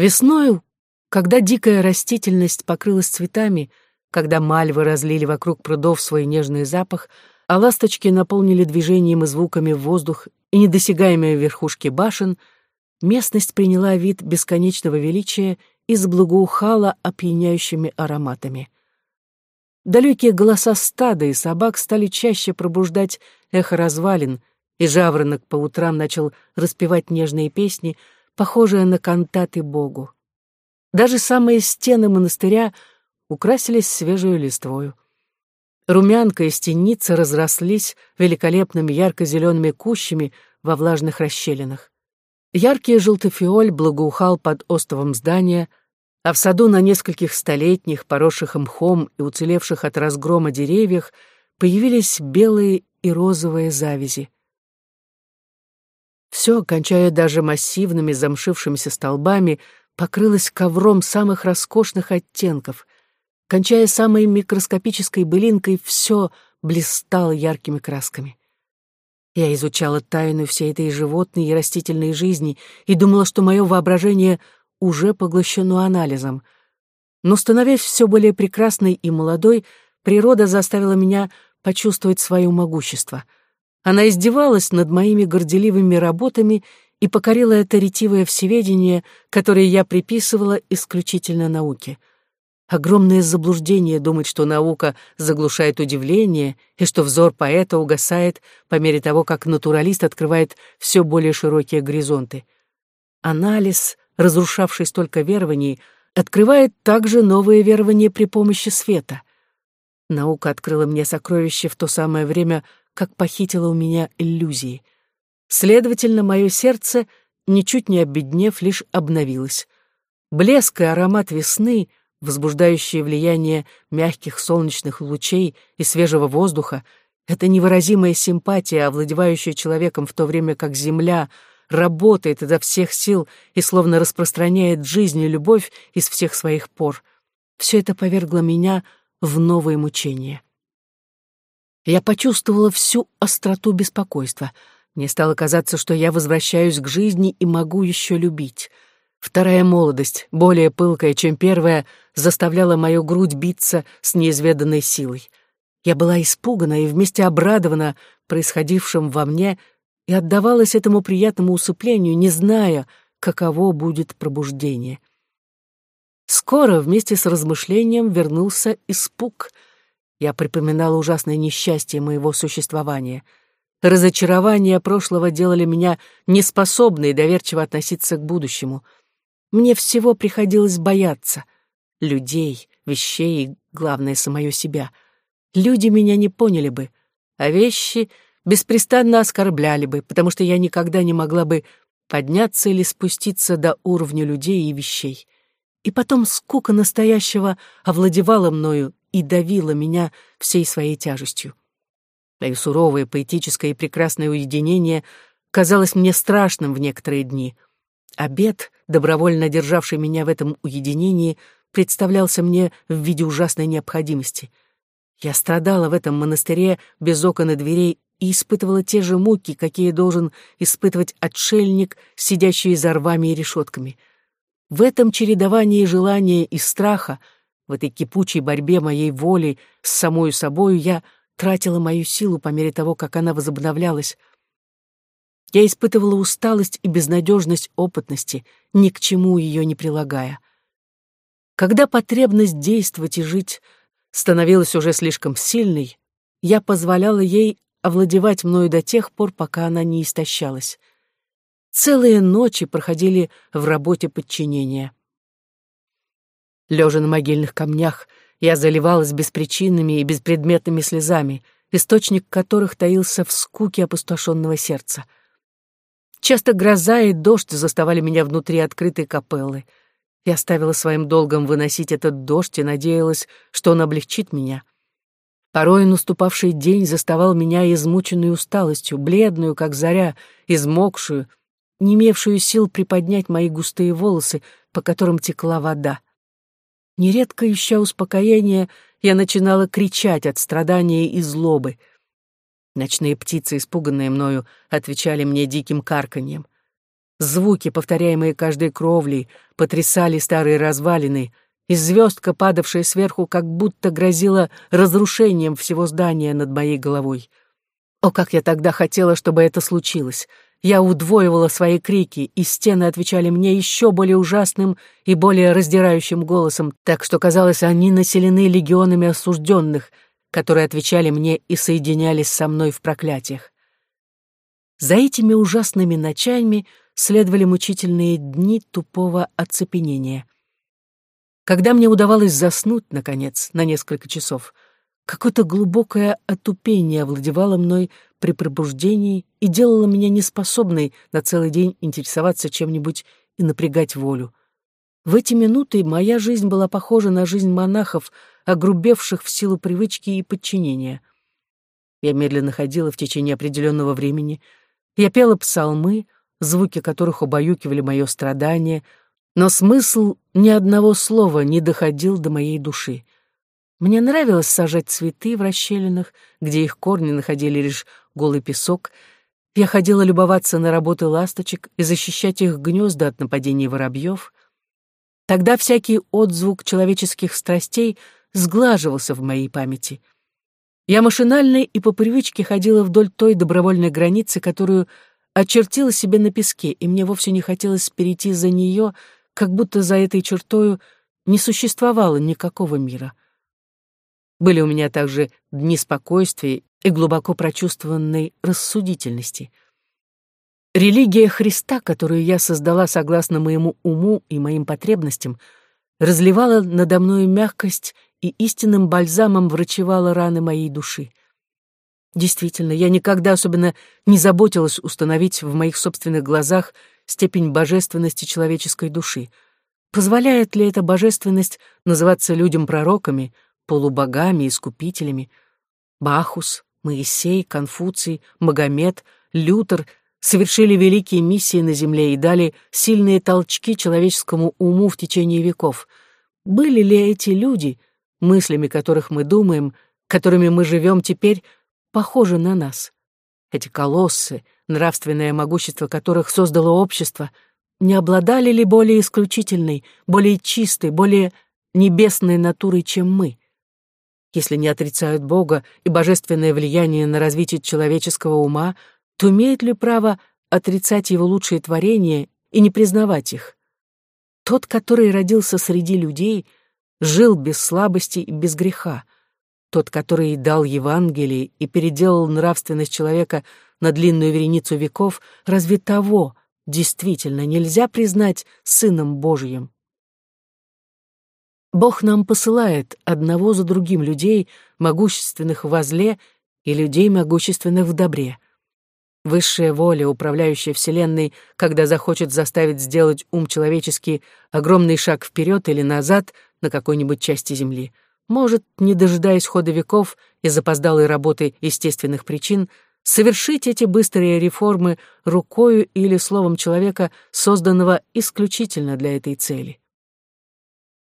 Весною, когда дикая растительность покрылась цветами, когда мальвы разлили вокруг прудов свой нежный запах, а ласточки наполнили движением и звуками воздух и недосягаемые верхушки башен, местность приняла вид бесконечного величия и заблагоухала опьяняющими ароматами. Далекие голоса стада и собак стали чаще пробуждать эхо развалин, и жаворонок по утрам начал распевать нежные песни, похожие на кантаты Богу. Даже самые стены монастыря украсились свежую листвою. Румянка и стеница разрослись великолепными ярко-зелеными кущами во влажных расщелинах. Яркий желтый фиоль благоухал под остовом здания, а в саду на нескольких столетних, поросших мхом и уцелевших от разгрома деревьях, появились белые и розовые завязи. Все, кончая даже массивными замшившимися столбами, покрылось ковром самых роскошных оттенков. Кончая самой микроскопической былинкой, все блистало яркими красками. Я изучала тайну всей этой животной и растительной жизни и думала, что мое воображение уже поглощено анализом. Но, становясь все более прекрасной и молодой, природа заставила меня почувствовать свое могущество. Она издевалась над моими горделивыми работами и покорила это ретивое всеведение, которое я приписывала исключительно науке. Огромное заблуждение думать, что наука заглушает удивление и что взор поэта угасает по мере того, как натуралист открывает все более широкие горизонты. Анализ разрушавший столько верований, открывает также новые верования при помощи света. Наука открыла мне сокровище в то самое время, как похитила у меня иллюзии. Следовательно, мое сердце, ничуть не обеднев, лишь обновилось. Блеск и аромат весны, возбуждающие влияние мягких солнечных лучей и свежего воздуха, это невыразимая симпатия, овладевающая человеком в то время как земля — работает изо всех сил и словно распространяет жизнь и любовь из всех своих пор. Все это повергло меня в новые мучения. Я почувствовала всю остроту беспокойства. Мне стало казаться, что я возвращаюсь к жизни и могу еще любить. Вторая молодость, более пылкая, чем первая, заставляла мою грудь биться с неизведанной силой. Я была испугана и вместе обрадована происходившим во мне и отдавалась этому приятному усыплению, не зная, каково будет пробуждение. Скоро вместе с размышлением вернулся испуг. Я припоминала ужасное несчастье моего существования. Разочарования прошлого делали меня неспособной доверчиво относиться к будущему. Мне всего приходилось бояться. Людей, вещей и, главное, самое себя. Люди меня не поняли бы, а вещи — беспрестанно оскорбляли бы, потому что я никогда не могла бы подняться или спуститься до уровня людей и вещей. И потом скука настоящего овладевала мною и давила меня всей своей тяжестью. Мое суровое, поэтическое и прекрасное уединение казалось мне страшным в некоторые дни. Обед, добровольно державший меня в этом уединении, представлялся мне в виде ужасной необходимости. Я страдала в этом монастыре без окон и дверей и испытывала те же муки, какие должен испытывать отшельник, сидящий за рвами и решетками. В этом чередовании желания и страха, в этой кипучей борьбе моей воли с самой собою я тратила мою силу по мере того, как она возобновлялась. Я испытывала усталость и безнадежность опытности, ни к чему ее не прилагая. Когда потребность действовать и жить становилась уже слишком сильной, я позволяла ей овладевать мною до тех пор, пока она не истощалась. Целые ночи проходили в работе подчинения. Лежа на могильных камнях, я заливалась беспричинными и беспредметными слезами, источник которых таился в скуке опустошенного сердца. Часто гроза и дождь заставали меня внутри открытой капеллы. Я ставила своим долгом выносить этот дождь и надеялась, что он облегчит меня. Порой наступавший день заставал меня измученной усталостью, бледную, как заря, измокшую, не имевшую сил приподнять мои густые волосы, по которым текла вода. Нередко, ища успокоения, я начинала кричать от страдания и злобы. Ночные птицы, испуганные мною, отвечали мне диким карканьем. Звуки, повторяемые каждой кровлей, потрясали старые развалины, и звездка, падавшая сверху, как будто грозила разрушением всего здания над моей головой. О, как я тогда хотела, чтобы это случилось! Я удвоивала свои крики, и стены отвечали мне еще более ужасным и более раздирающим голосом, так что, казалось, они населены легионами осужденных, которые отвечали мне и соединялись со мной в проклятиях. За этими ужасными ночами следовали мучительные дни тупого оцепенения. Когда мне удавалось заснуть, наконец, на несколько часов, какое-то глубокое отупение овладевало мной при пробуждении и делало меня неспособной на целый день интересоваться чем-нибудь и напрягать волю. В эти минуты моя жизнь была похожа на жизнь монахов, огрубевших в силу привычки и подчинения. Я медленно ходила в течение определенного времени — я пела псалмы, звуки которых убаюкивали мое страдание, но смысл ни одного слова не доходил до моей души. Мне нравилось сажать цветы в расщелинах, где их корни находили лишь голый песок. Я ходила любоваться на работы ласточек и защищать их гнезда от нападений воробьев. Тогда всякий отзвук человеческих страстей сглаживался в моей памяти — я машинально и по привычке ходила вдоль той добровольной границы, которую очертила себе на песке, и мне вовсе не хотелось перейти за нее, как будто за этой чертою не существовало никакого мира. Были у меня также дни спокойствия и глубоко прочувствованной рассудительности. Религия Христа, которую я создала согласно моему уму и моим потребностям, разливала надо мною мягкость и истинным бальзамом врачевала раны моей души. Действительно, я никогда особенно не заботилась установить в моих собственных глазах степень божественности человеческой души. Позволяет ли эта божественность называться людям пророками, полубогами, искупителями? Бахус, Моисей, Конфуций, Магомед, Лютер совершили великие миссии на земле и дали сильные толчки человеческому уму в течение веков. Были ли эти люди — мыслями которых мы думаем, которыми мы живем теперь, похожи на нас. Эти колоссы, нравственное могущество которых создало общество, не обладали ли более исключительной, более чистой, более небесной натурой, чем мы? Если не отрицают Бога и божественное влияние на развитие человеческого ума, то имеет ли право отрицать его лучшие творения и не признавать их? Тот, который родился среди людей — жил без слабости и без греха. Тот, который дал Евангелие и переделал нравственность человека на длинную вереницу веков, разве того действительно нельзя признать Сыном Божьим? Бог нам посылает одного за другим людей, могущественных во зле, и людей, могущественных в добре. Высшая воля, управляющая Вселенной, когда захочет заставить сделать ум человеческий огромный шаг вперед или назад — на какой-нибудь части Земли, может, не дожидаясь хода веков и запоздалой работы естественных причин, совершить эти быстрые реформы рукою или словом человека, созданного исключительно для этой цели.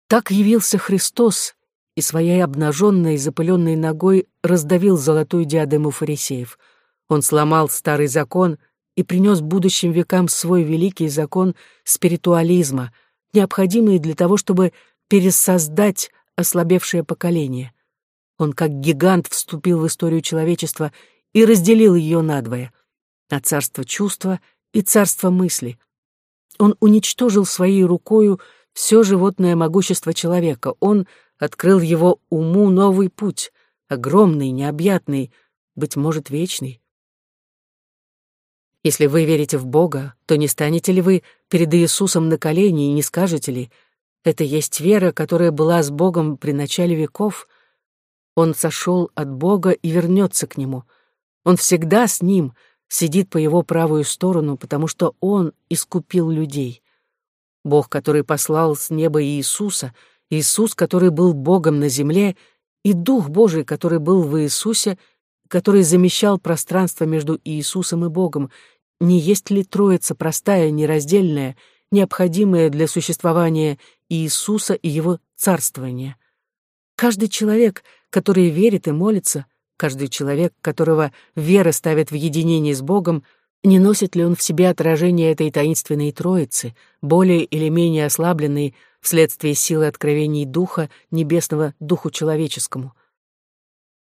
Так явился Христос и своей обнаженной запыленной ногой раздавил золотую диадему фарисеев. Он сломал старый закон и принес будущим векам свой великий закон спиритуализма, необходимый для того, чтобы пересоздать ослабевшее поколение. Он как гигант вступил в историю человечества и разделил ее надвое — на царство чувства и царство мысли. Он уничтожил своей рукою все животное могущество человека. Он открыл его уму новый путь, огромный, необъятный, быть может, вечный. Если вы верите в Бога, то не станете ли вы перед Иисусом на колени и не скажете ли — это есть вера, которая была с Богом при начале веков. Он сошел от Бога и вернется к Нему. Он всегда с Ним, сидит по Его правую сторону, потому что Он искупил людей. Бог, который послал с неба Иисуса, Иисус, который был Богом на земле, и Дух Божий, который был в Иисусе, который замещал пространство между Иисусом и Богом, не есть ли Троица простая, нераздельная — необходимое для существования Иисуса и Его царствования. Каждый человек, который верит и молится, каждый человек, которого вера ставит в единение с Богом, Не носит ли он в себе отражение этой таинственной троицы, более или менее ослабленной вследствие силы откровений Духа Небесного Духу Человеческому?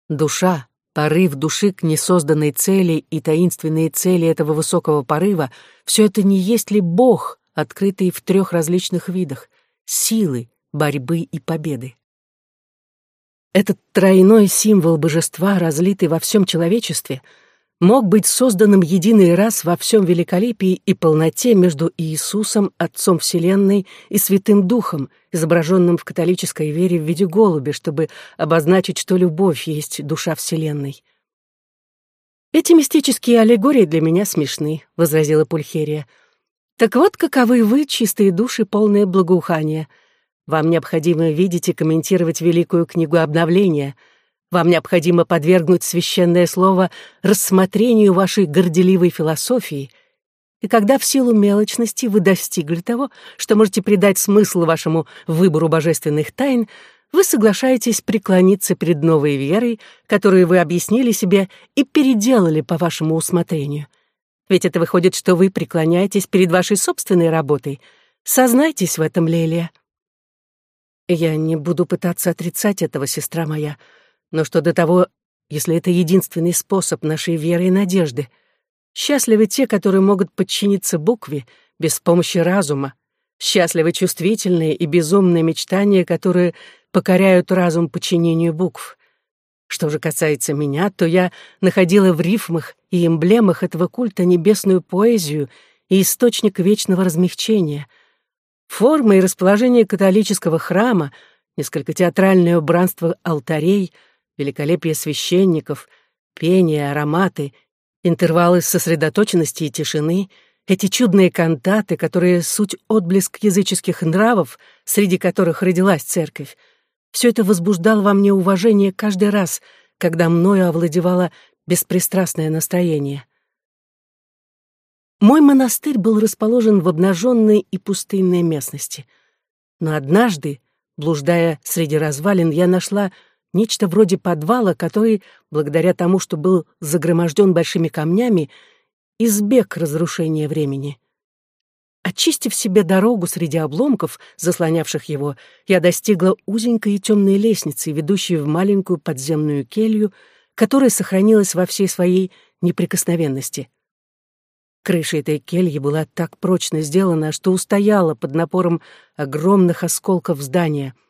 Душа, порыв души к несозданной цели и таинственные цели этого высокого порыва — все это не есть ли Бог, открытый в трех различных видах — силы, борьбы и победы? Этот тройной символ божества, разлитый во всем человечестве — мог быть созданным единый раз во всем великолепии и полноте между Иисусом, Отцом Вселенной, и Святым Духом, изображенным в католической вере в виде голуби, чтобы обозначить, что любовь есть душа Вселенной. «Эти мистические аллегории для меня смешны», — возразила Пульхерия. «Так вот, каковы вы, чистые души, полные благоухания. Вам необходимо видеть и комментировать великую книгу обновления — вам необходимо подвергнуть священное слово рассмотрению вашей горделивой философии, и когда в силу мелочности вы достигли того, что можете придать смысл вашему выбору божественных тайн, вы соглашаетесь преклониться перед новой верой, которую вы объяснили себе и переделали по вашему усмотрению. Ведь это выходит, что вы преклоняетесь перед вашей собственной работой. Сознайтесь в этом, Лелия. Я не буду пытаться отрицать этого, сестра моя, — но что до того, если это единственный способ нашей веры и надежды? Счастливы те, которые могут подчиниться букве без помощи разума. Счастливы чувствительные и безумные мечтания, которые покоряют разум подчинению букв. Что же касается меня, то я находила в рифмах и эмблемах этого культа небесную поэзию и источник вечного размягчения. Форма и расположение католического храма, несколько театральное убранство алтарей — великолепие священников, пение, ароматы, интервалы сосредоточенности и тишины, эти чудные кантаты, которые суть отблеск языческих нравов, среди которых родилась церковь, все это возбуждало во мне уважение каждый раз, когда мною овладевало беспристрастное настроение. Мой монастырь был расположен в обнаженной и пустынной местности. Но однажды, блуждая среди развалин, я нашла нечто вроде подвала, который, благодаря тому, что был загроможден большими камнями, избег разрушения времени. Очистив себе дорогу среди обломков, заслонявших его, я достигла узенькой и темной лестницы, ведущей в маленькую подземную келью, которая сохранилась во всей своей неприкосновенности. Крыша этой кельи была так прочно сделана, что устояла под напором огромных осколков здания —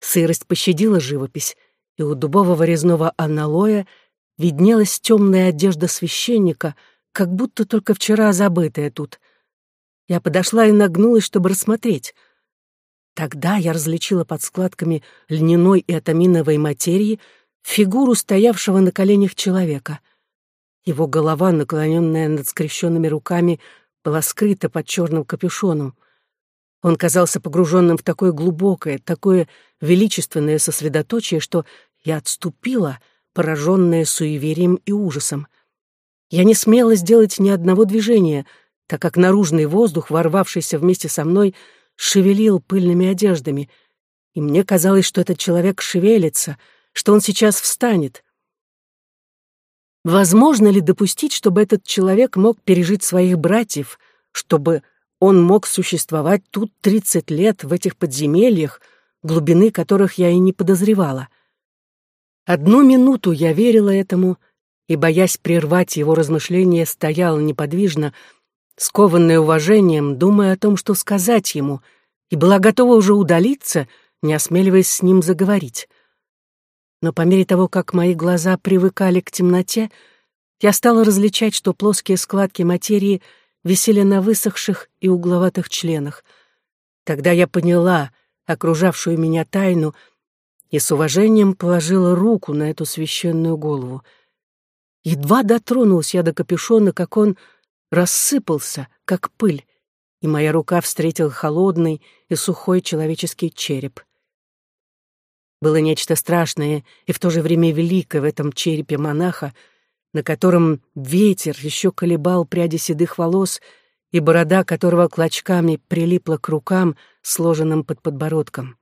Сырость пощадила живопись, и у дубового резного аналоя виднелась темная одежда священника, как будто только вчера забытая тут. Я подошла и нагнулась, чтобы рассмотреть. Тогда я различила под складками льняной и атаминовой материи фигуру стоявшего на коленях человека. Его голова, наклоненная над скрещенными руками, была скрыта под черным капюшоном — он казался погруженным в такое глубокое, такое величественное сосредоточие, что я отступила, пораженная суеверием и ужасом. Я не смела сделать ни одного движения, так как наружный воздух, ворвавшийся вместе со мной, шевелил пыльными одеждами, и мне казалось, что этот человек шевелится, что он сейчас встанет. Возможно ли допустить, чтобы этот человек мог пережить своих братьев, чтобы он мог существовать тут тридцать лет, в этих подземельях, глубины которых я и не подозревала. Одну минуту я верила этому и, боясь прервать его размышления, стояла неподвижно, скованная уважением, думая о том, что сказать ему, и была готова уже удалиться, не осмеливаясь с ним заговорить. Но по мере того, как мои глаза привыкали к темноте, я стала различать, что плоские складки материи — висели на высохших и угловатых членах. Тогда я поняла окружавшую меня тайну и с уважением положила руку на эту священную голову. Едва дотронулась я до капюшона, как он рассыпался, как пыль, и моя рука встретила холодный и сухой человеческий череп. Было нечто страшное и в то же время великое в этом черепе монаха, на котором ветер еще колебал пряди седых волос и борода которого клочками прилипла к рукам, сложенным под подбородком.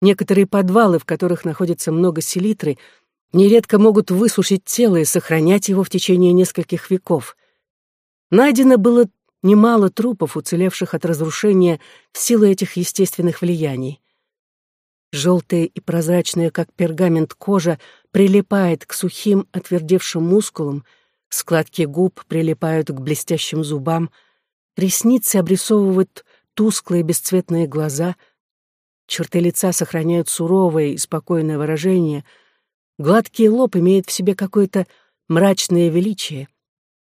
Некоторые подвалы, в которых находится много селитры, нередко могут высушить тело и сохранять его в течение нескольких веков. Найдено было немало трупов, уцелевших от разрушения в силу этих естественных влияний. Желтая и прозрачная, как пергамент кожа, прилипает к сухим, отвердевшим мускулам, складки губ прилипают к блестящим зубам, ресницы обрисовывают тусклые бесцветные глаза, черты лица сохраняют суровое и спокойное выражение, гладкий лоб имеет в себе какое-то мрачное величие,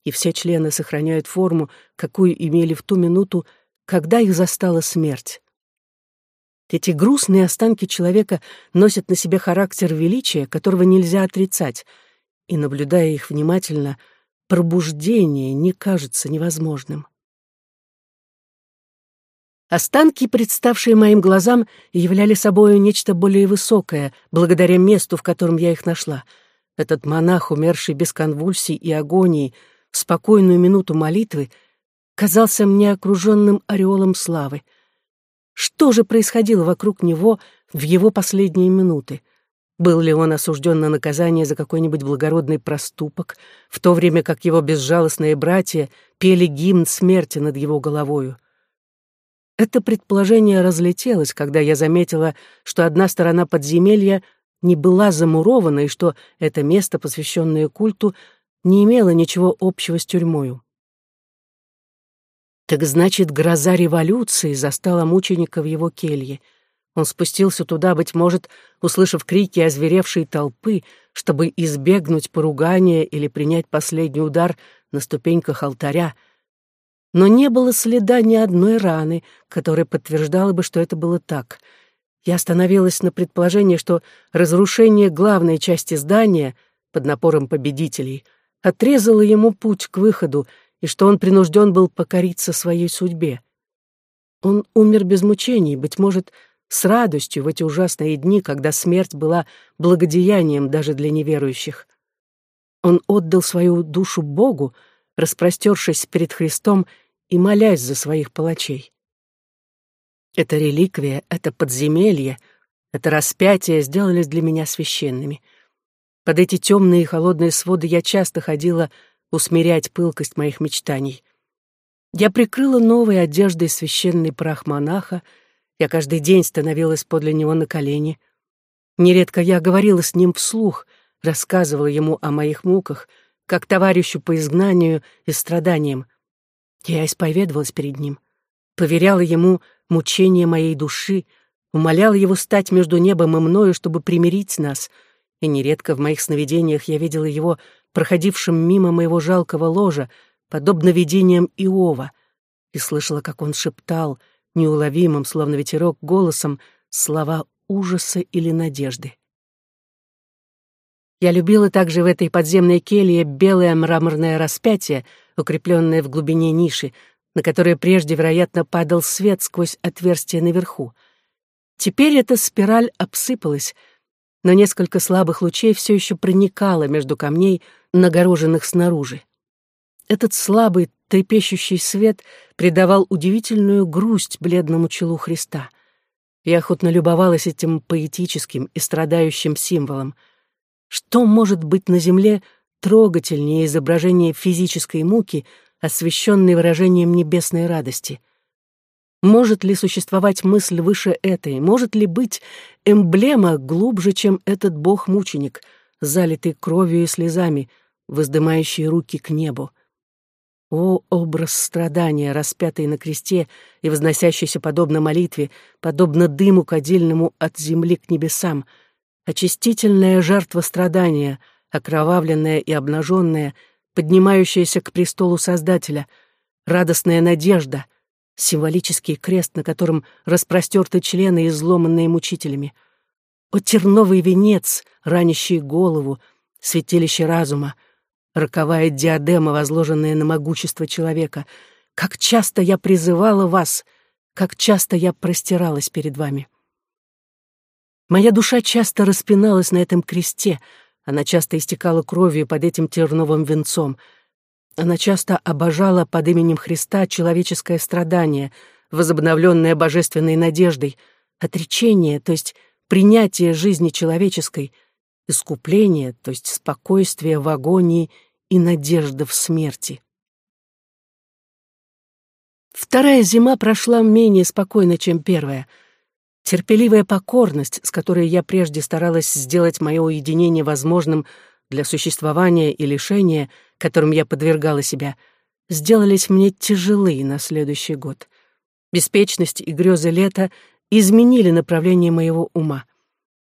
и все члены сохраняют форму, какую имели в ту минуту, когда их застала смерть. Эти грустные останки человека носят на себе характер величия, которого нельзя отрицать, и, наблюдая их внимательно, пробуждение не кажется невозможным. Останки, представшие моим глазам, являли собою нечто более высокое, благодаря месту, в котором я их нашла. Этот монах, умерший без конвульсий и агонии, в спокойную минуту молитвы, казался мне окруженным ореолом славы. Что же происходило вокруг него в его последние минуты? Был ли он осужден на наказание за какой-нибудь благородный проступок, в то время как его безжалостные братья пели гимн смерти над его головою? Это предположение разлетелось, когда я заметила, что одна сторона подземелья не была замурована и что это место, посвященное культу, не имело ничего общего с тюрьмою. Так значит, гроза революции застала мученика в его келье. Он спустился туда, быть может, услышав крики озверевшей толпы, чтобы избегнуть поругания или принять последний удар на ступеньках алтаря — но не было следа ни одной раны, которая подтверждала бы, что это было так. Я остановилась на предположении, что разрушение главной части здания под напором победителей отрезало ему путь к выходу, и что он принужден был покориться своей судьбе. Он умер без мучений, быть может, с радостью в эти ужасные дни, когда смерть была благодеянием даже для неверующих. Он отдал свою душу Богу, распростершись перед Христом и молясь за своих палачей. Это реликвия, это подземелье, это распятие сделались для меня священными. Под эти темные и холодные своды я часто ходила усмирять пылкость моих мечтаний. Я прикрыла новой одеждой священный прах монаха, я каждый день становилась подле него на колени. Нередко я говорила с ним вслух, рассказывала ему о моих муках — как товарищу по изгнанию и страданиям. Я исповедовалась перед ним, поверяла ему мучение моей души, умоляла его стать между небом и мною, чтобы примирить нас, и нередко в моих сновидениях я видела его проходившим мимо моего жалкого ложа, подобно видениям Иова, и слышала, как он шептал, неуловимым, словно ветерок, голосом, слова ужаса или надежды. Я любила также в этой подземной келье белое мраморное распятие, укрепленное в глубине ниши, на которое прежде, вероятно, падал свет сквозь отверстие наверху. Теперь эта спираль обсыпалась, но несколько слабых лучей все еще проникало между камней, нагороженных снаружи. Этот слабый, трепещущий свет придавал удивительную грусть бледному челу Христа. Я охотно любовалась этим поэтическим и страдающим символом — что может быть на земле трогательнее изображения физической муки, освещенной выражением небесной радости? Может ли существовать мысль выше этой? Может ли быть эмблема глубже, чем этот бог-мученик, залитый кровью и слезами, воздымающий руки к небу? О, образ страдания, распятый на кресте и возносящийся подобно молитве, подобно дыму кадильному от земли к небесам — очистительная жертва страдания, окровавленная и обнаженная, поднимающаяся к престолу Создателя, радостная надежда, символический крест, на котором распростерты члены, изломанные мучителями. О, терновый венец, ранящий голову, святилище разума, роковая диадема, возложенная на могущество человека. Как часто я призывала вас, как часто я простиралась перед вами. Моя душа часто распиналась на этом кресте, она часто истекала кровью под этим терновым венцом. Она часто обожала под именем Христа человеческое страдание, возобновленное божественной надеждой, отречение, то есть принятие жизни человеческой, искупление, то есть спокойствие в агонии и надежда в смерти. Вторая зима прошла менее спокойно, чем первая. Терпеливая покорность, с которой я прежде старалась сделать мое уединение возможным для существования и лишения, которым я подвергала себя, сделались мне тяжелы на следующий год. Беспечность и грезы лета изменили направление моего ума.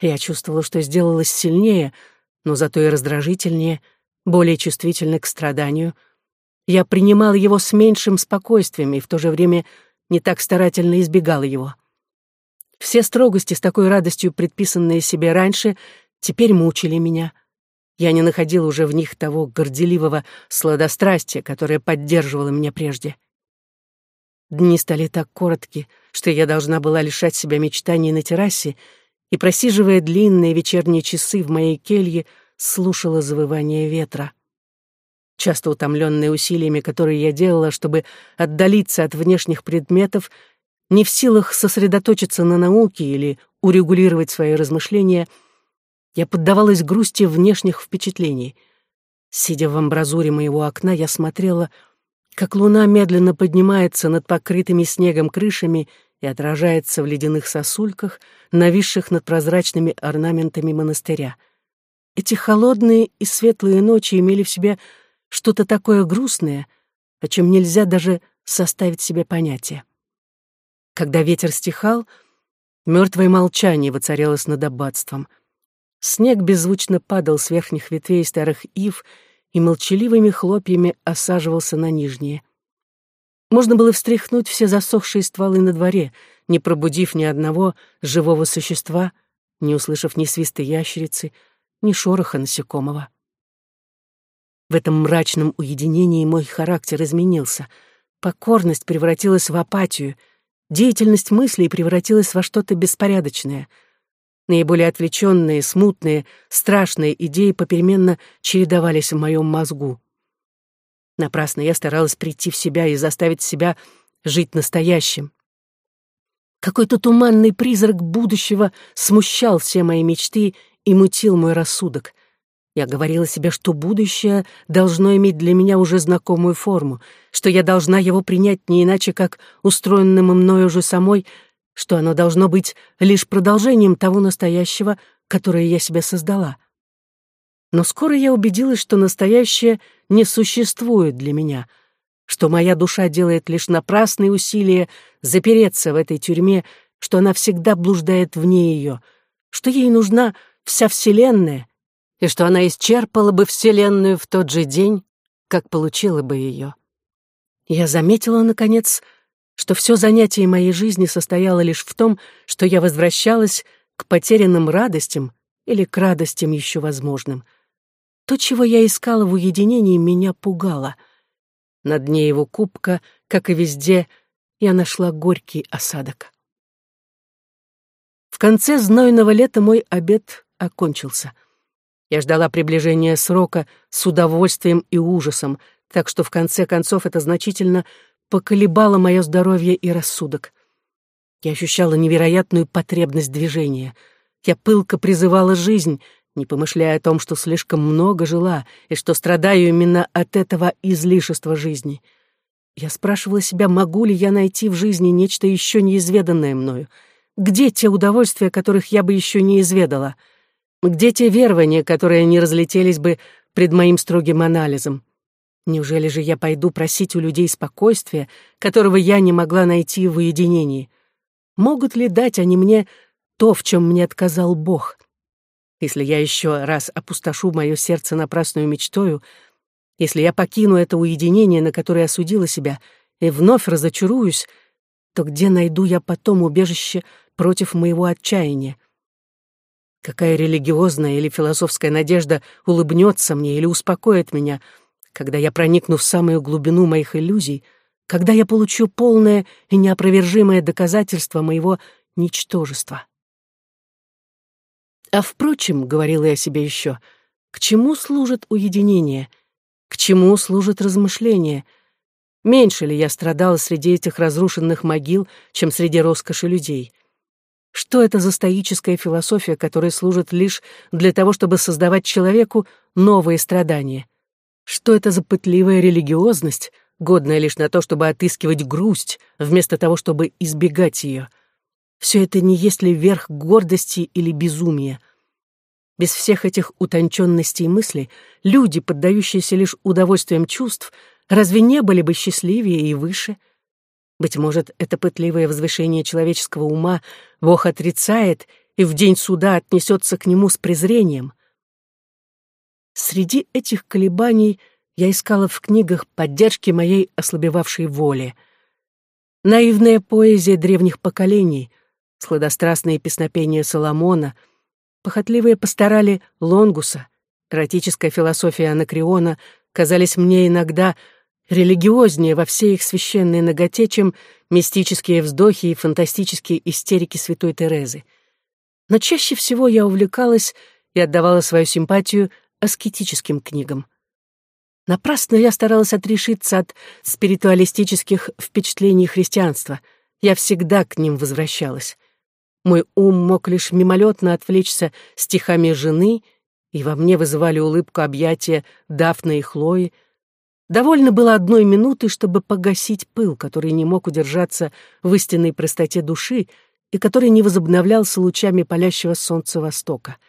Я чувствовала, что сделалась сильнее, но зато и раздражительнее, более чувствительна к страданию. Я принимала его с меньшим спокойствием и в то же время не так старательно избегала его. Все строгости, с такой радостью предписанные себе раньше, теперь мучили меня. Я не находила уже в них того горделивого сладострастия, которое поддерживало меня прежде. Дни стали так коротки, что я должна была лишать себя мечтаний на террасе и, просиживая длинные вечерние часы в моей келье, слушала завывание ветра. Часто утомленная усилиями, которые я делала, чтобы отдалиться от внешних предметов, не в силах сосредоточиться на науке или урегулировать свои размышления, я поддавалась грусти внешних впечатлений. Сидя в амбразуре моего окна, я смотрела — как луна медленно поднимается над покрытыми снегом крышами и отражается в ледяных сосульках, нависших над прозрачными орнаментами монастыря. Эти холодные и светлые ночи имели в себе что-то такое грустное, о чем нельзя даже составить себе понятие. Когда ветер стихал, мертвое молчание воцарялось над аббатством. Снег беззвучно падал с верхних ветвей старых ив — и молчаливыми хлопьями осаживался на нижние. Можно было встряхнуть все засохшие стволы на дворе, не пробудив ни одного живого существа, не услышав ни свиста ящерицы, ни шороха насекомого. В этом мрачном уединении мой характер изменился. Покорность превратилась в апатию, деятельность мыслей превратилась во что-то беспорядочное — Наиболее отвлеченные, смутные, страшные идеи попеременно чередовались в моем мозгу. Напрасно я старалась прийти в себя и заставить себя жить настоящим. Какой-то туманный призрак будущего смущал все мои мечты и мутил мой рассудок. Я говорила себе, что будущее должно иметь для меня уже знакомую форму, что я должна его принять не иначе, как устроенным мною уже самой что оно должно быть лишь продолжением того настоящего, которое я себе создала. Но скоро я убедилась, что настоящее не существует для меня, что моя душа делает лишь напрасные усилия запереться в этой тюрьме, что она всегда блуждает вне ее, что ей нужна вся Вселенная, и что она исчерпала бы Вселенную в тот же день, как получила бы ее. Я заметила, наконец, что все занятие моей жизни состояло лишь в том, что я возвращалась к потерянным радостям или к радостям еще возможным. То, чего я искала в уединении, меня пугало. На дне его кубка, как и везде, я нашла горький осадок. В конце знойного лета мой обед окончился. Я ждала приближения срока с удовольствием и ужасом, так что в конце концов это значительно поколебало мое здоровье и рассудок. Я ощущала невероятную потребность движения. Я пылко призывала жизнь, не помышляя о том, что слишком много жила и что страдаю именно от этого излишества жизни. Я спрашивала себя, могу ли я найти в жизни нечто еще неизведанное мною. Где те удовольствия, которых я бы еще не изведала? Где те верования, которые не разлетелись бы пред моим строгим анализом? Неужели же я пойду просить у людей спокойствия, которого я не могла найти в уединении? Могут ли дать они мне то, в чем мне отказал Бог? Если я еще раз опустошу мое сердце напрасную мечтою, если я покину это уединение, на которое осудила себя, и вновь разочаруюсь, то где найду я потом убежище против моего отчаяния? Какая религиозная или философская надежда улыбнется мне или успокоит меня — когда я проникну в самую глубину моих иллюзий, когда я получу полное и неопровержимое доказательство моего ничтожества. А впрочем, — говорила я себе еще, — к чему служит уединение? К чему служит размышление? Меньше ли я страдала среди этих разрушенных могил, чем среди роскоши людей? Что это за стоическая философия, которая служит лишь для того, чтобы создавать человеку новые страдания? Что это за пытливая религиозность, годная лишь на то, чтобы отыскивать грусть, вместо того, чтобы избегать ее? Все это не есть ли верх гордости или безумия? Без всех этих утонченностей мыслей люди, поддающиеся лишь удовольствием чувств, разве не были бы счастливее и выше? Быть может, это пытливое возвышение человеческого ума Бог отрицает и в день суда отнесется к нему с презрением — Среди этих колебаний я искала в книгах поддержки моей ослабевавшей воли. Наивная поэзия древних поколений, сладострастные песнопения Соломона, похотливые пасторали Лонгуса, эротическая философия Анакриона казались мне иногда религиознее во всей их священной ноготе, чем мистические вздохи и фантастические истерики святой Терезы. Но чаще всего я увлекалась и отдавала свою симпатию аскетическим книгам. Напрасно я старалась отрешиться от спиритуалистических впечатлений христианства. Я всегда к ним возвращалась. Мой ум мог лишь мимолетно отвлечься стихами жены, и во мне вызывали улыбку объятия Дафны и Хлои. Довольно было одной минуты, чтобы погасить пыл, который не мог удержаться в истинной простоте души и который не возобновлялся лучами палящего солнца Востока —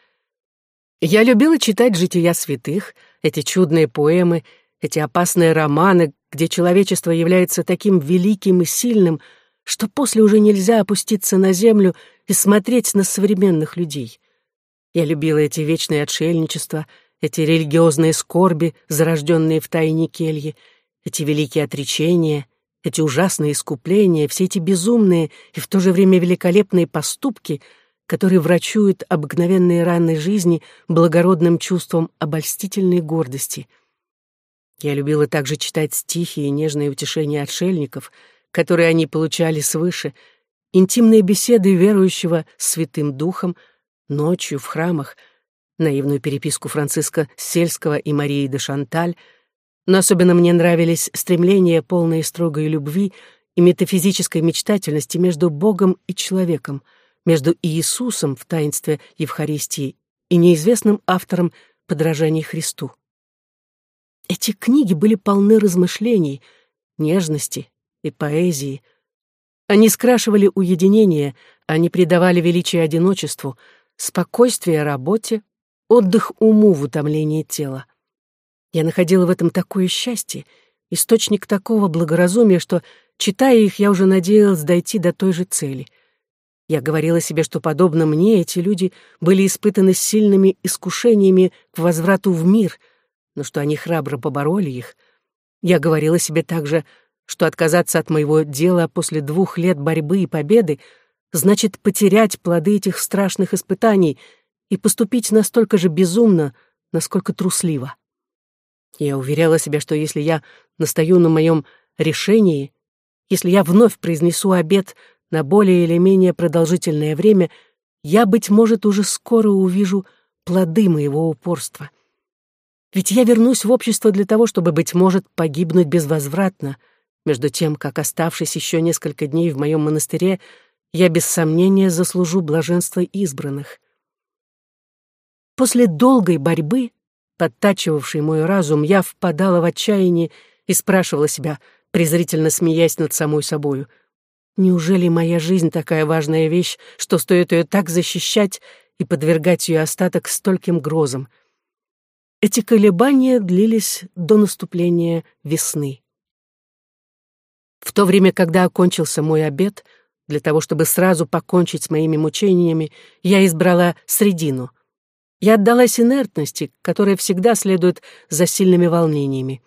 я любила читать «Жития святых», эти чудные поэмы, эти опасные романы, где человечество является таким великим и сильным, что после уже нельзя опуститься на землю и смотреть на современных людей. Я любила эти вечные отшельничества, эти религиозные скорби, зарожденные в тайне кельи, эти великие отречения, эти ужасные искупления, все эти безумные и в то же время великолепные поступки — который врачует обыкновенные раны жизни благородным чувством обольстительной гордости. Я любила также читать стихи и нежные утешения отшельников, которые они получали свыше, интимные беседы верующего с Святым Духом, ночью в храмах, наивную переписку Франциска Сельского и Марии де Шанталь, но особенно мне нравились стремления, полные строгой любви и метафизической мечтательности между Богом и человеком — между Иисусом в таинстве Евхаристии и неизвестным автором подражаний Христу. Эти книги были полны размышлений, нежности и поэзии. Они скрашивали уединение, они придавали величие одиночеству, спокойствие работе, отдых уму в утомлении тела. Я находила в этом такое счастье, источник такого благоразумия, что, читая их, я уже надеялась дойти до той же цели — я говорила себе, что, подобно мне, эти люди были испытаны сильными искушениями к возврату в мир, но что они храбро побороли их. Я говорила себе также, что отказаться от моего дела после двух лет борьбы и победы значит потерять плоды этих страшных испытаний и поступить настолько же безумно, насколько трусливо. Я уверяла себя, что если я настаю на моем решении, если я вновь произнесу обет на более или менее продолжительное время, я, быть может, уже скоро увижу плоды моего упорства. Ведь я вернусь в общество для того, чтобы, быть может, погибнуть безвозвратно, между тем, как, оставшись еще несколько дней в моем монастыре, я без сомнения заслужу блаженство избранных. После долгой борьбы, подтачивавшей мой разум, я впадала в отчаяние и спрашивала себя, презрительно смеясь над самой собою — Неужели моя жизнь такая важная вещь, что стоит ее так защищать и подвергать ее остаток стольким грозам? Эти колебания длились до наступления весны. В то время, когда окончился мой обед, для того, чтобы сразу покончить с моими мучениями, я избрала средину. Я отдалась инертности, которая всегда следует за сильными волнениями.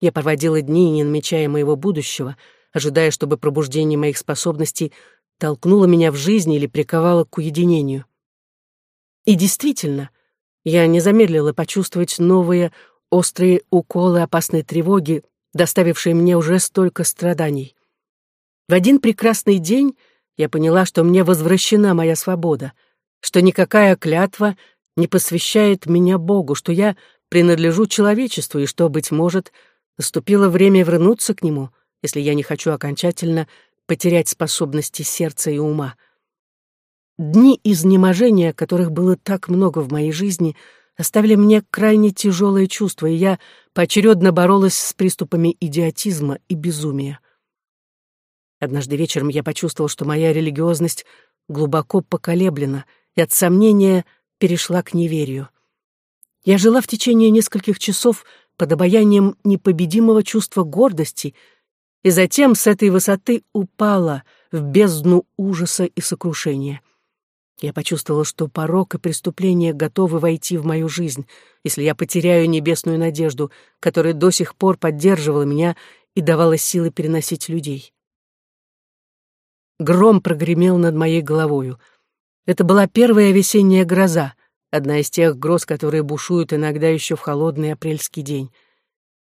Я проводила дни, не намечая моего будущего — ожидая, чтобы пробуждение моих способностей толкнуло меня в жизнь или приковало к уединению. И действительно, я не замедлила почувствовать новые острые уколы опасной тревоги, доставившие мне уже столько страданий. В один прекрасный день я поняла, что мне возвращена моя свобода, что никакая клятва не посвящает меня Богу, что я принадлежу человечеству и что, быть может, наступило время вернуться к Нему, если я не хочу окончательно потерять способности сердца и ума. Дни изнеможения, которых было так много в моей жизни, оставили мне крайне тяжелое чувство, и я поочередно боролась с приступами идиотизма и безумия. Однажды вечером я почувствовал, что моя религиозность глубоко поколеблена и от сомнения перешла к неверию. Я жила в течение нескольких часов под обаянием непобедимого чувства гордости и затем с этой высоты упала в бездну ужаса и сокрушения. Я почувствовала, что порок и преступление готовы войти в мою жизнь, если я потеряю небесную надежду, которая до сих пор поддерживала меня и давала силы переносить людей. Гром прогремел над моей головою. Это была первая весенняя гроза, одна из тех гроз, которые бушуют иногда еще в холодный апрельский день.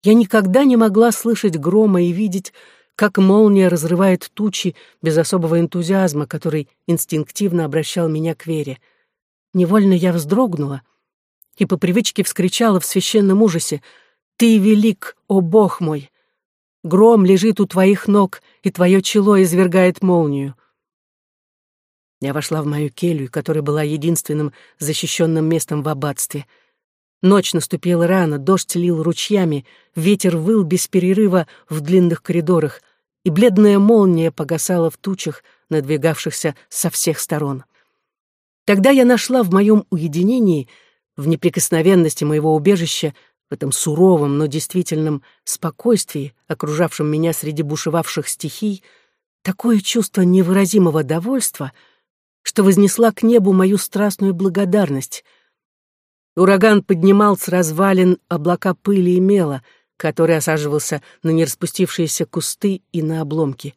Я никогда не могла слышать грома и видеть, как молния разрывает тучи без особого энтузиазма, который инстинктивно обращал меня к вере. Невольно я вздрогнула и по привычке вскричала в священном ужасе «Ты велик, о Бог мой! Гром лежит у твоих ног, и твое чело извергает молнию. Я вошла в мою келью, которая была единственным защищенным местом в аббатстве. Ночь наступила рано, дождь лил ручьями, ветер выл без перерыва в длинных коридорах, и бледная молния погасала в тучах, надвигавшихся со всех сторон. Тогда я нашла в моем уединении, в неприкосновенности моего убежища, в этом суровом, но действительном спокойствии, окружавшем меня среди бушевавших стихий, такое чувство невыразимого довольства, что вознесла к небу мою страстную благодарность. Ураган поднимал с развалин облака пыли и мела, который осаживался на нераспустившиеся кусты и на обломки.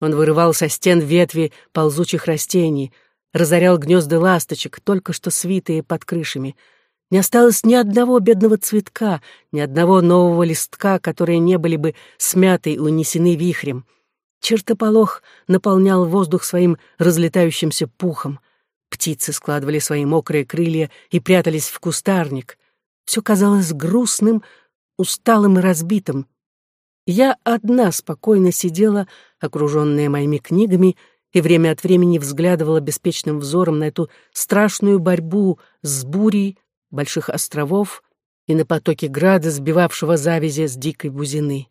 Он вырывал со стен ветви ползучих растений, разорял гнезда ласточек, только что свитые под крышами — не осталось ни одного бедного цветка, ни одного нового листка, которые не были бы смяты и унесены вихрем. Чертополох наполнял воздух своим разлетающимся пухом. Птицы складывали свои мокрые крылья и прятались в кустарник. Все казалось грустным, усталым и разбитым. Я одна спокойно сидела, окруженная моими книгами, и время от времени взглядывала беспечным взором на эту страшную борьбу с бурей, больших островов и на потоке града, сбивавшего завязи с дикой бузины.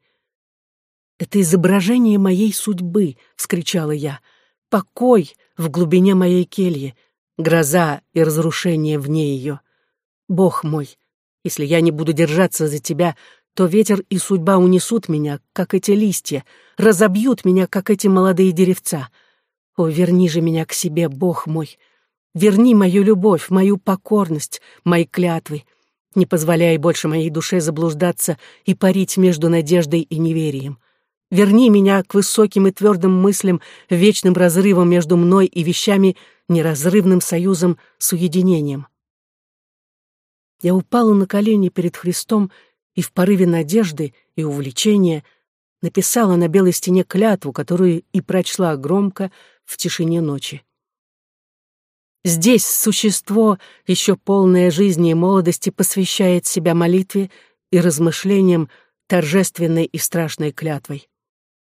«Это изображение моей судьбы!» — вскричала я. «Покой в глубине моей кельи, гроза и разрушение вне ее. Бог мой, если я не буду держаться за тебя, то ветер и судьба унесут меня, как эти листья, разобьют меня, как эти молодые деревца. О, верни же меня к себе, Бог мой!» Верни мою любовь, мою покорность, мои клятвы. Не позволяй больше моей душе заблуждаться и парить между надеждой и неверием. Верни меня к высоким и твердым мыслям, вечным разрывом между мной и вещами, неразрывным союзом с уединением. Я упала на колени перед Христом и в порыве надежды и увлечения написала на белой стене клятву, которую и прочла громко в тишине ночи. Здесь существо, еще полное жизни и молодости, посвящает себя молитве и размышлениям торжественной и страшной клятвой.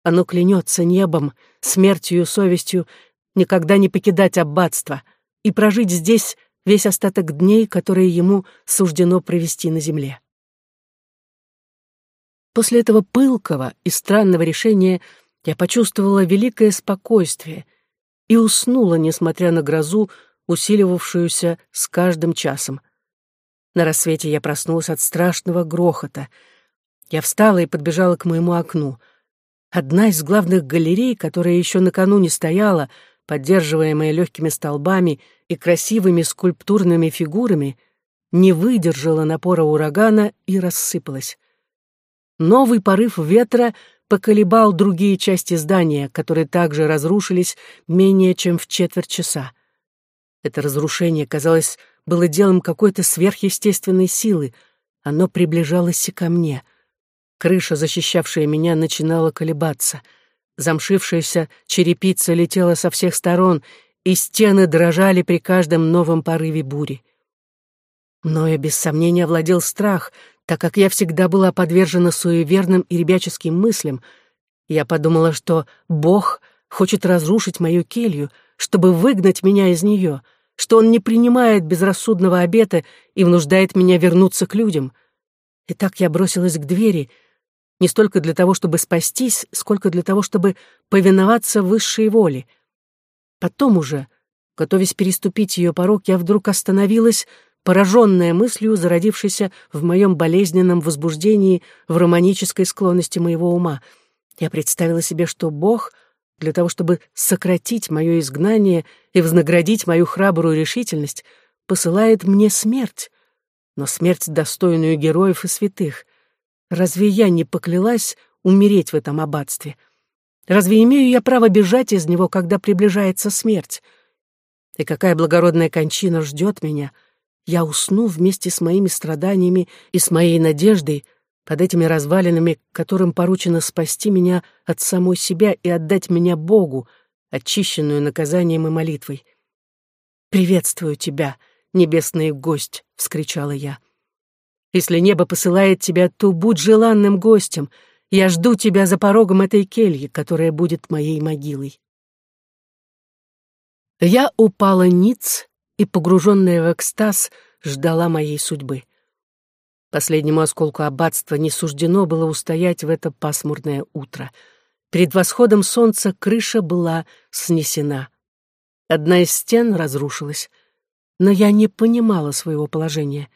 Оно клянется небом, смертью совестью никогда не покидать аббатство и прожить здесь весь остаток дней, которые ему суждено провести на земле. После этого пылкого и странного решения я почувствовала великое спокойствие и уснула, несмотря на грозу, усиливавшуюся с каждым часом. На рассвете я проснулась от страшного грохота. Я встала и подбежала к моему окну. Одна из главных галерей, которая еще накануне стояла, поддерживаемая легкими столбами и красивыми скульптурными фигурами, не выдержала напора урагана и рассыпалась. Новый порыв ветра поколебал другие части здания, которые также разрушились менее чем в четверть часа. Это разрушение, казалось, было делом какой-то сверхъестественной силы. Оно приближалось и ко мне. Крыша, защищавшая меня, начинала колебаться. Замшившаяся черепица летела со всех сторон, и стены дрожали при каждом новом порыве бури. Мною, без сомнения, владел страх, так как я всегда была подвержена суеверным и ребяческим мыслям. Я подумала, что Бог хочет разрушить мою келью — чтобы выгнать меня из нее, что он не принимает безрассудного обета и внуждает меня вернуться к людям. И так я бросилась к двери, не столько для того, чтобы спастись, сколько для того, чтобы повиноваться высшей воле. Потом уже, готовясь переступить ее порог, я вдруг остановилась, пораженная мыслью, зародившейся в моем болезненном возбуждении в романической склонности моего ума. Я представила себе, что Бог, для того, чтобы сократить мое изгнание и вознаградить мою храбрую решительность, посылает мне смерть, но смерть, достойную героев и святых. Разве я не поклялась умереть в этом аббатстве? Разве имею я право бежать из него, когда приближается смерть? И какая благородная кончина ждет меня — я усну вместе с моими страданиями и с моей надеждой под этими развалинами, которым поручено спасти меня от самой себя и отдать меня Богу, очищенную наказанием и молитвой. «Приветствую тебя, небесный гость!» — вскричала я. «Если небо посылает тебя, то будь желанным гостем. Я жду тебя за порогом этой кельи, которая будет моей могилой». Я упала ниц и, погруженная в экстаз, ждала моей судьбы. Последнему осколку аббатства не суждено было устоять в это пасмурное утро. Перед восходом солнца крыша была снесена. Одна из стен разрушилась, но я не понимала своего положения.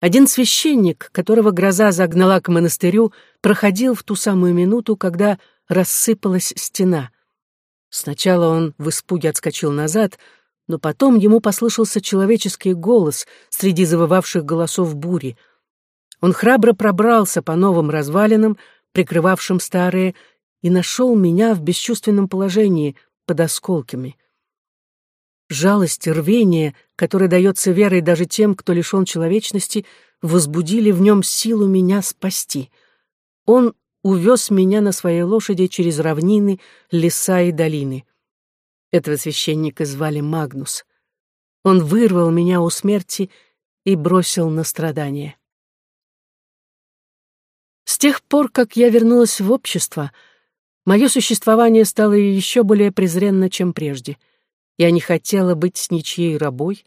Один священник, которого гроза загнала к монастырю, проходил в ту самую минуту, когда рассыпалась стена. Сначала он в испуге отскочил назад — но потом ему послышался человеческий голос среди завывавших голосов бури. Он храбро пробрался по новым развалинам, прикрывавшим старые, и нашел меня в бесчувственном положении под осколками. Жалость рвение, которое дается верой даже тем, кто лишен человечности, возбудили в нем силу меня спасти. Он увез меня на своей лошади через равнины, леса и долины. Этого священника звали Магнус. Он вырвал меня у смерти и бросил на страдания. С тех пор, как я вернулась в общество, мое существование стало еще более презренно, чем прежде. Я не хотела быть ничьей рабой,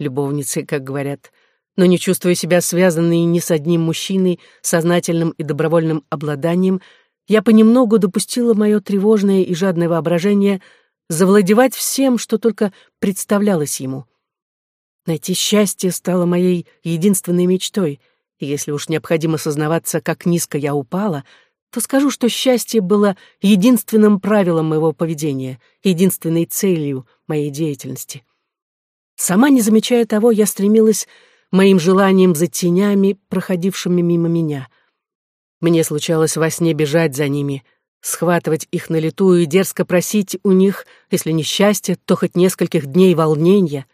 любовницей, как говорят, но не чувствуя себя связанной ни с одним мужчиной, сознательным и добровольным обладанием, я понемногу допустила мое тревожное и жадное воображение — завладевать всем, что только представлялось ему. Найти счастье стало моей единственной мечтой, и если уж необходимо сознаваться, как низко я упала, то скажу, что счастье было единственным правилом моего поведения, единственной целью моей деятельности. Сама не замечая того, я стремилась моим желанием за тенями, проходившими мимо меня. Мне случалось во сне бежать за ними — схватывать их на лету и дерзко просить у них, если не счастье, то хоть нескольких дней волнения.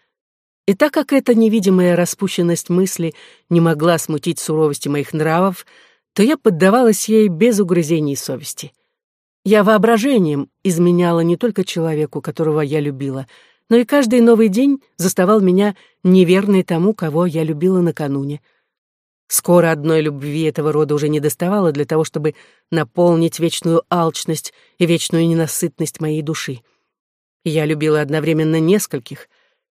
И так как эта невидимая распущенность мысли не могла смутить суровости моих нравов, то я поддавалась ей без угрызений совести. Я воображением изменяла не только человеку, которого я любила, но и каждый новый день заставал меня неверной тому, кого я любила накануне — Скоро одной любви этого рода уже не доставало для того, чтобы наполнить вечную алчность и вечную ненасытность моей души. Я любила одновременно нескольких.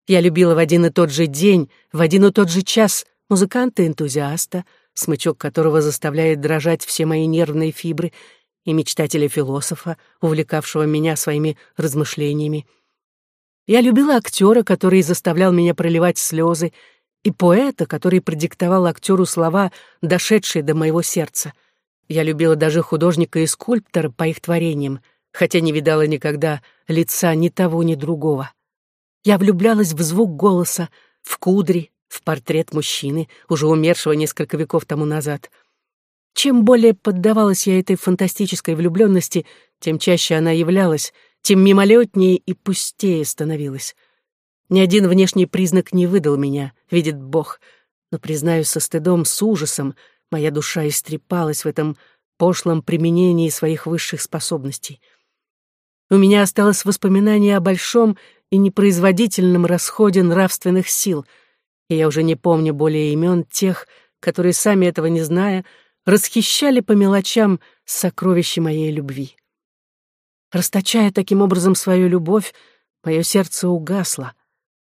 Я любила в один и тот же день, в один и тот же час музыканта-энтузиаста, смычок которого заставляет дрожать все мои нервные фибры, и мечтателя-философа, увлекавшего меня своими размышлениями. Я любила актера, который заставлял меня проливать слезы, и поэта, который продиктовал актеру слова, дошедшие до моего сердца. Я любила даже художника и скульптора по их творениям, хотя не видала никогда лица ни того, ни другого. Я влюблялась в звук голоса, в кудри, в портрет мужчины, уже умершего несколько веков тому назад. Чем более поддавалась я этой фантастической влюбленности, тем чаще она являлась, тем мимолетнее и пустее становилась. Ни один внешний признак не выдал меня, видит Бог, но, признаюсь со стыдом, с ужасом, моя душа истрепалась в этом пошлом применении своих высших способностей. У меня осталось воспоминание о большом и непроизводительном расходе нравственных сил, и я уже не помню более имен тех, которые, сами этого не зная, расхищали по мелочам сокровища моей любви. Расточая таким образом свою любовь, мое сердце угасло.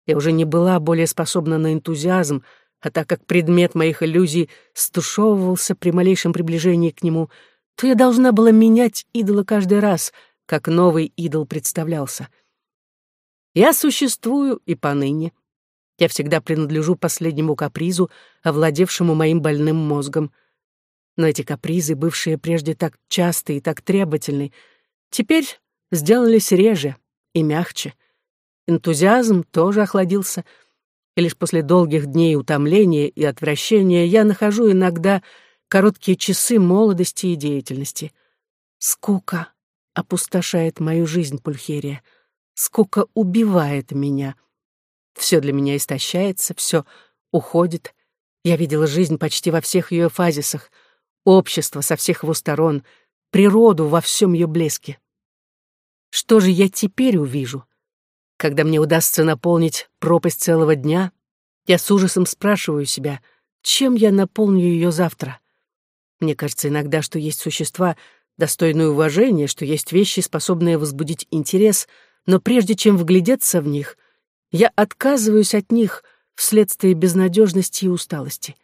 Я уже не была более способна на энтузиазм, а так как предмет моих иллюзий стушевывался при малейшем приближении к нему, то я должна была менять идола каждый раз, как новый идол представлялся. Я существую и поныне. Я всегда принадлежу последнему капризу, овладевшему моим больным мозгом. Но эти капризы, бывшие прежде так частые и так требовательны, теперь сделались реже и мягче. Энтузиазм тоже охладился, и лишь после долгих дней утомления и отвращения я нахожу иногда короткие часы молодости и деятельности. Скука опустошает мою жизнь, Пульхерия. Скука убивает меня — все для меня истощается, все уходит. Я видела жизнь почти во всех ее фазисах, общество со всех его сторон, природу во всем ее блеске. Что же я теперь увижу? Когда мне удастся наполнить пропасть целого дня, я с ужасом спрашиваю себя, чем я наполню ее завтра. Мне кажется иногда, что есть существа, достойные уважения, что есть вещи, способные возбудить интерес, но прежде чем вглядеться в них — я отказываюсь от них вследствие безнадежности и усталости.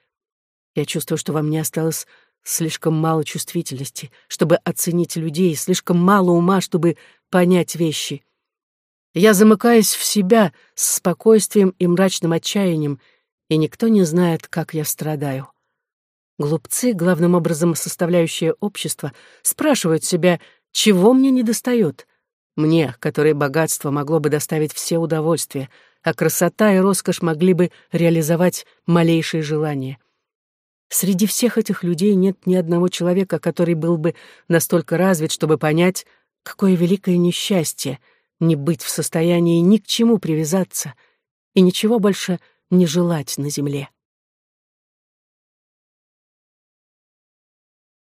Я чувствую, что во мне осталось слишком мало чувствительности, чтобы оценить людей, слишком мало ума, чтобы понять вещи. Я замыкаюсь в себя с спокойствием и мрачным отчаянием, и никто не знает, как я страдаю. Глупцы, главным образом составляющие общество, спрашивают себя, чего мне недостает — мне, которой богатство могло бы доставить все удовольствия, а красота и роскошь могли бы реализовать малейшие желания. Среди всех этих людей нет ни одного человека, который был бы настолько развит, чтобы понять, какое великое несчастье не быть в состоянии ни к чему привязаться и ничего больше не желать на земле.